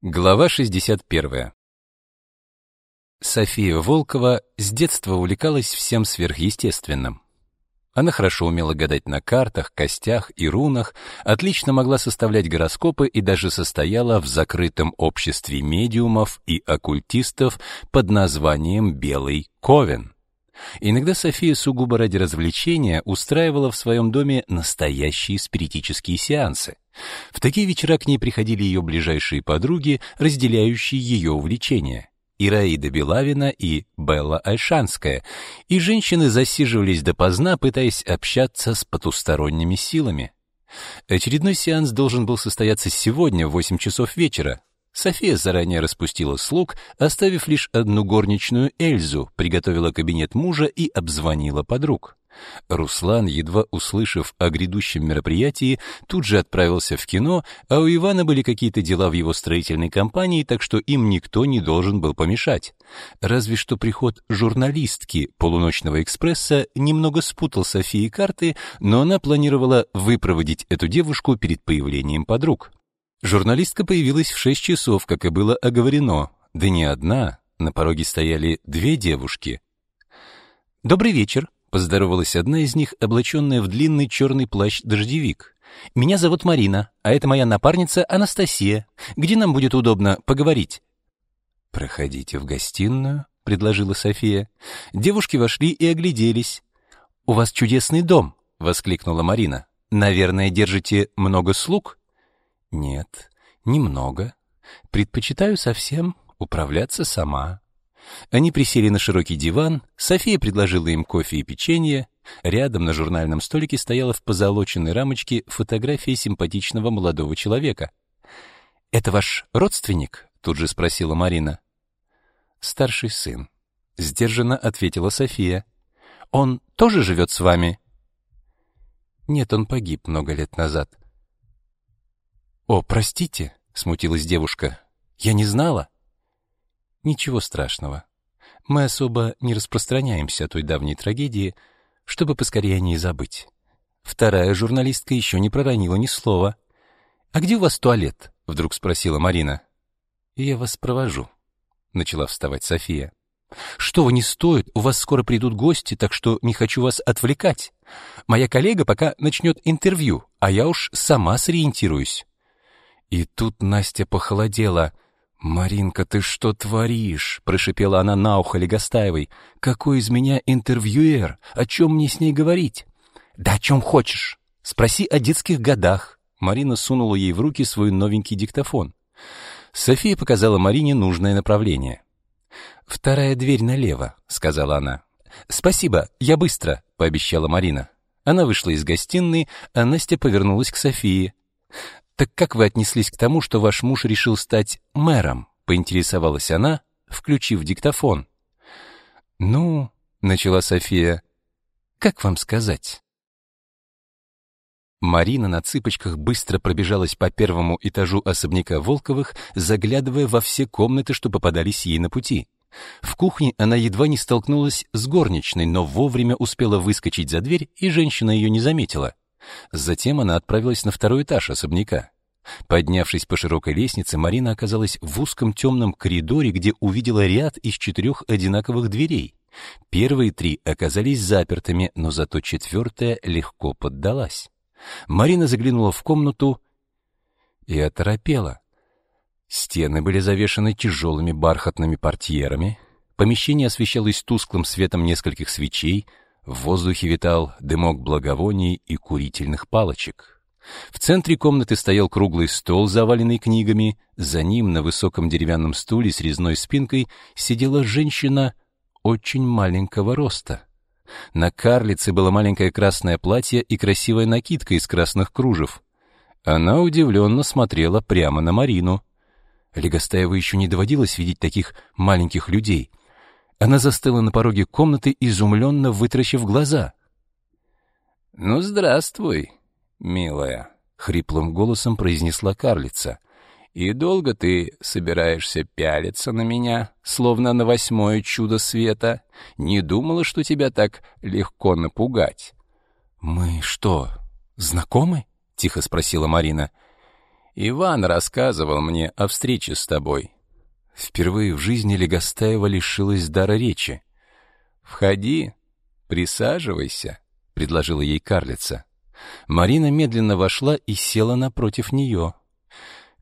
Глава 61. София Волкова с детства увлекалась всем сверхъестественным. Она хорошо умела гадать на картах, костях и рунах, отлично могла составлять гороскопы и даже состояла в закрытом обществе медиумов и оккультистов под названием Белый Ковен. Иногда София сугубо ради развлечения устраивала в своем доме настоящие спиритические сеансы. В такие вечера к ней приходили ее ближайшие подруги, разделяющие ее увлечения. Ираида Белавина и Белла Альшанская, и женщины засиживались допоздна, пытаясь общаться с потусторонними силами. Очередной сеанс должен был состояться сегодня в 8 часов вечера. София заранее распустила слуг, оставив лишь одну горничную Эльзу, приготовила кабинет мужа и обзвонила подруг. Руслан, едва услышав о грядущем мероприятии, тут же отправился в кино, а у Ивана были какие-то дела в его строительной компании, так что им никто не должен был помешать. Разве что приход журналистки полуночного экспресса немного спутал Софии карты, но она планировала выпроводить эту девушку перед появлением подруг. Журналистка появилась в шесть часов, как и было оговорено. Да не одна, на пороге стояли две девушки. «Добрый вечер», Поздоровалась одна из них, облаченная в длинный черный плащ-дождевик. «Меня зовут Марина, а это моя напарница Анастасия. Где нам будет удобно поговорить?» «Проходите в гостиную», — предложила София. Девушки вошли и огляделись. «У вас чудесный дом», — воскликнула Марина. «Наверное, держите много слуг?» «Нет, немного. Предпочитаю совсем управляться сама». Они присели на широкий диван, София предложила им кофе и печенье. Рядом на журнальном столике стояла в позолоченной рамочке фотография симпатичного молодого человека. «Это ваш родственник?» — тут же спросила Марина. «Старший сын», — сдержанно ответила София. «Он тоже живет с вами?» «Нет, он погиб много лет назад». «О, простите», — смутилась девушка. «Я не знала». Ничего страшного. Мы особо не распространяемся о той давней трагедии, чтобы поскорее о ней забыть. Вторая журналистка еще не проронила ни слова. «А где у вас туалет?» — вдруг спросила Марина. «Я вас провожу», — начала вставать София. «Что вы, не стоит, у вас скоро придут гости, так что не хочу вас отвлекать. Моя коллега пока начнет интервью, а я уж сама сориентируюсь». И тут Настя похолодела — «Маринка, ты что творишь?» — прошипела она на ухо Легостаевой. «Какой из меня интервьюер? О чем мне с ней говорить?» «Да о чем хочешь. Спроси о детских годах». Марина сунула ей в руки свой новенький диктофон. София показала Марине нужное направление. «Вторая дверь налево», — сказала она. «Спасибо, я быстро», — пообещала Марина. Она вышла из гостиной, а Настя повернулась к Софии. «Так как вы отнеслись к тому, что ваш муж решил стать мэром?» — поинтересовалась она, включив диктофон. «Ну...» — начала София. «Как вам сказать?» Марина на цыпочках быстро пробежалась по первому этажу особняка Волковых, заглядывая во все комнаты, что попадались ей на пути. В кухне она едва не столкнулась с горничной, но вовремя успела выскочить за дверь, и женщина ее не заметила. Затем она отправилась на второй этаж особняка. Поднявшись по широкой лестнице, Марина оказалась в узком темном коридоре, где увидела ряд из четырех одинаковых дверей. Первые три оказались запертыми, но зато четвертая легко поддалась. Марина заглянула в комнату и оторопела. Стены были завешаны тяжелыми бархатными портьерами, помещение освещалось тусклым светом нескольких свечей, в воздухе витал дымок благовоний и курительных палочек. В центре комнаты стоял круглый стол, заваленный книгами. За ним на высоком деревянном стуле с резной спинкой сидела женщина очень маленького роста. На карлице было маленькое красное платье и красивая накидка из красных кружев. Она удивленно смотрела прямо на Марину. Легостаева еще не доводилось видеть таких маленьких людей. Она застыла на пороге комнаты, изумленно вытращив глаза. «Ну, здравствуй, милая», — хриплым голосом произнесла карлица. «И долго ты собираешься пялиться на меня, словно на восьмое чудо света? Не думала, что тебя так легко напугать?» «Мы что, знакомы?» — тихо спросила Марина. Иван рассказывал мне о встрече с тобой. Впервые в жизни Легостаева лишилась дара речи. «Входи, присаживайся», — предложила ей карлица. Марина медленно вошла и села напротив нее.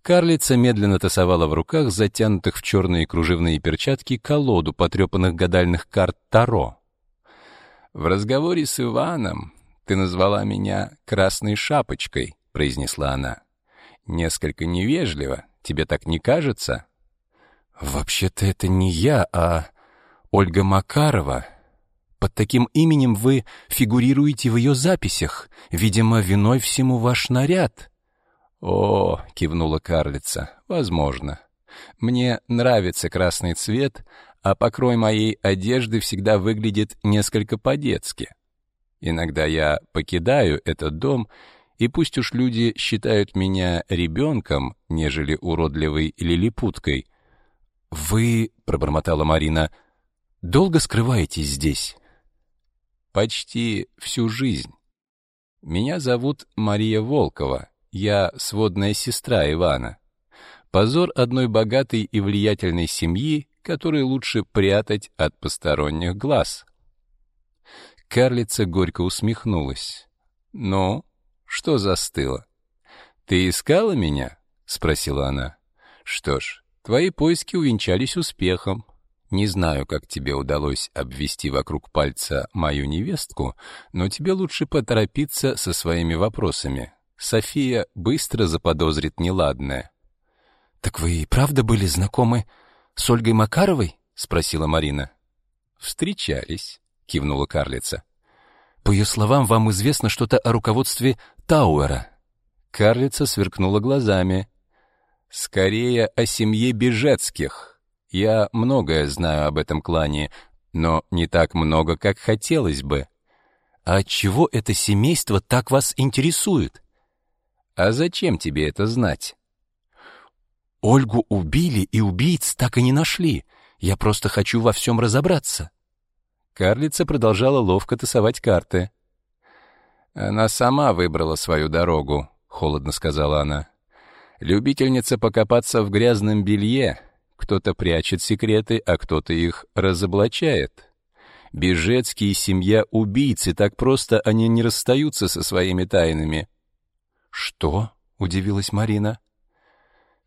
Карлица медленно тасовала в руках, затянутых в черные кружевные перчатки, колоду потрепанных гадальных карт Таро. «В разговоре с Иваном ты назвала меня «красной шапочкой», — произнесла она. «Несколько невежливо, тебе так не кажется?» «Вообще-то это не я, а Ольга Макарова. Под таким именем вы фигурируете в ее записях. Видимо, виной всему ваш наряд». «О», — кивнула карлица, — «возможно. Мне нравится красный цвет, а покрой моей одежды всегда выглядит несколько по-детски. Иногда я покидаю этот дом, и пусть уж люди считают меня ребенком, нежели уродливой лилипуткой, «Вы, — пробормотала Марина, — долго скрываетесь здесь?» «Почти всю жизнь. Меня зовут Мария Волкова, я сводная сестра Ивана. Позор одной богатой и влиятельной семьи, который лучше прятать от посторонних глаз». Карлица горько усмехнулась. «Ну, что застыло? Ты искала меня?» — спросила она. «Что ж, Твои поиски увенчались успехом. Не знаю, как тебе удалось обвести вокруг пальца мою невестку, но тебе лучше поторопиться со своими вопросами. София быстро заподозрит неладное. Так вы и правда были знакомы с Ольгой Макаровой? спросила Марина. Встречались, кивнула карлица. По ее словам, вам известно что-то о руководстве Тауэра. Карлица сверкнула глазами. Скорее о семье Бежецких. Я многое знаю об этом клане, но не так много, как хотелось бы. А чего это семейство так вас интересует? А зачем тебе это знать? Ольгу убили, и убийц так и не нашли. Я просто хочу во всем разобраться. Карлица продолжала ловко тасовать карты. Она сама выбрала свою дорогу, холодно сказала она. Любительница покопаться в грязном белье. Кто-то прячет секреты, а кто-то их разоблачает. Бежецкие семья убийцы, так просто они не расстаются со своими тайнами. Что? удивилась Марина.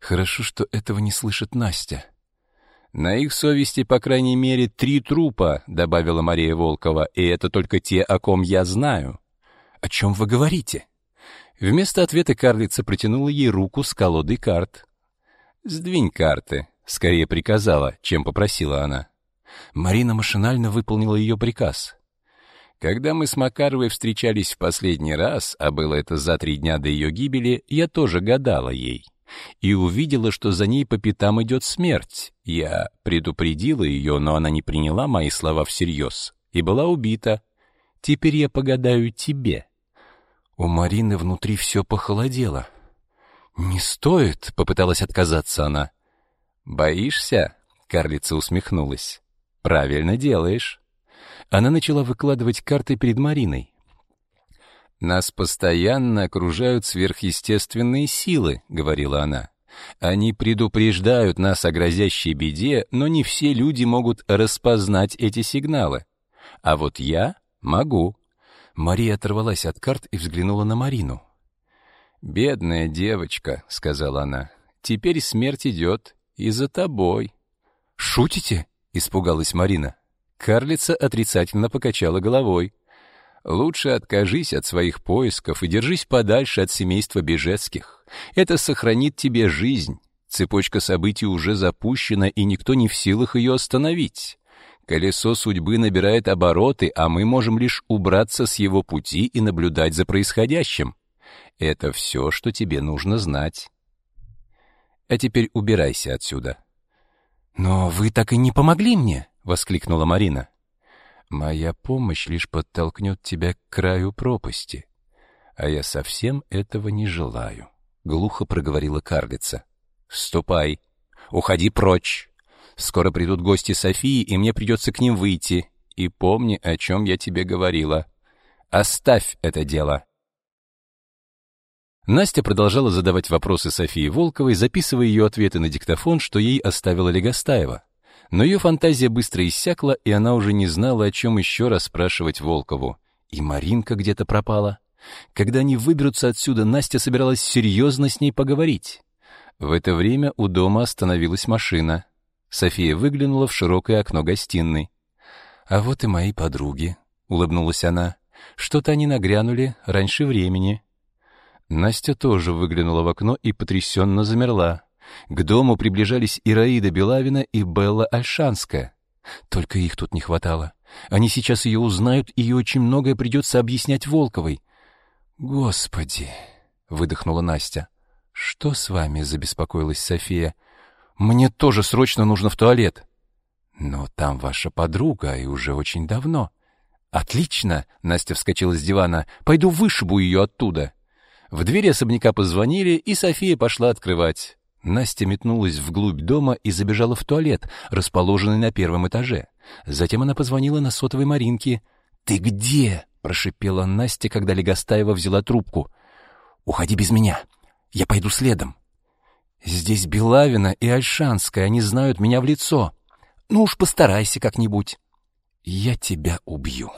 Хорошо, что этого не слышит Настя. На их совести, по крайней мере, три трупа, добавила Мария Волкова, и это только те, о ком я знаю. О чем вы говорите? Вместо ответа карлица протянула ей руку с колодой карт. «Сдвинь карты», — скорее приказала, чем попросила она. Марина машинально выполнила ее приказ. Когда мы с Макаровой встречались в последний раз, а было это за три дня до ее гибели, я тоже гадала ей. И увидела, что за ней по пятам идет смерть. Я предупредила ее, но она не приняла мои слова всерьез и была убита. Теперь я погадаю тебе. У Марины внутри все похолодело. «Не стоит», — попыталась отказаться она. «Боишься?» — карлица усмехнулась. «Правильно делаешь». Она начала выкладывать карты перед Мариной. «Нас постоянно окружают сверхъестественные силы», — говорила она. «Они предупреждают нас о грозящей беде, но не все люди могут распознать эти сигналы. А вот я могу». Мария оторвалась от карт и взглянула на Марину. «Бедная девочка», — сказала она, — «теперь смерть идет и за тобой». «Шутите?» — испугалась Марина. Карлица отрицательно покачала головой. «Лучше откажись от своих поисков и держись подальше от семейства Бежецких. Это сохранит тебе жизнь. Цепочка событий уже запущена, и никто не в силах ее остановить. Колесо судьбы набирает обороты, а мы можем лишь убраться с его пути и наблюдать за происходящим. Это все, что тебе нужно знать. А теперь убирайся отсюда. Но вы так и не помогли мне, воскликнула Марина. Моя помощь лишь подтолкнет тебя к краю пропасти, а я совсем этого не желаю, глухо проговорила карлица. Ступай, уходи прочь. Скоро придут гости Софии, и мне придется к ним выйти. И помни, о чем я тебе говорила. Оставь это дело. Настя продолжала задавать вопросы Софии Волковой, записывая ее ответы на диктофон, что ей оставила Легостаева. Но ее фантазия быстро иссякла, и она уже не знала, о чем еще раз спрашивать Волкову. И Маринка где-то пропала. Когда они выберутся отсюда, Настя собиралась серьезно с ней поговорить. В это время у дома остановилась машина. София выглянула в широкое окно гостиной. «А вот и мои подруги», — улыбнулась она. «Что-то они нагрянули раньше времени». Настя тоже выглянула в окно и потрясенно замерла. К дому приближались Ираида Белавина и Белла Альшанская. Только их тут не хватало. Они сейчас ее узнают, и ей очень многое придется объяснять Волковой. «Господи!» — выдохнула Настя. «Что с вами?» — забеспокоилась София. «Мне тоже срочно нужно в туалет». «Но там ваша подруга, и уже очень давно». «Отлично!» — Настя вскочила с дивана. «Пойду вышибу ее оттуда». В двери особняка позвонили, и София пошла открывать. Настя метнулась вглубь дома и забежала в туалет, расположенный на первом этаже. Затем она позвонила на сотовой Маринке. «Ты где?» — прошипела Настя, когда Легостаева взяла трубку. «Уходи без меня. Я пойду следом». «Здесь Белавина и Альшанская, они знают меня в лицо. Ну уж постарайся как-нибудь». «Я тебя убью».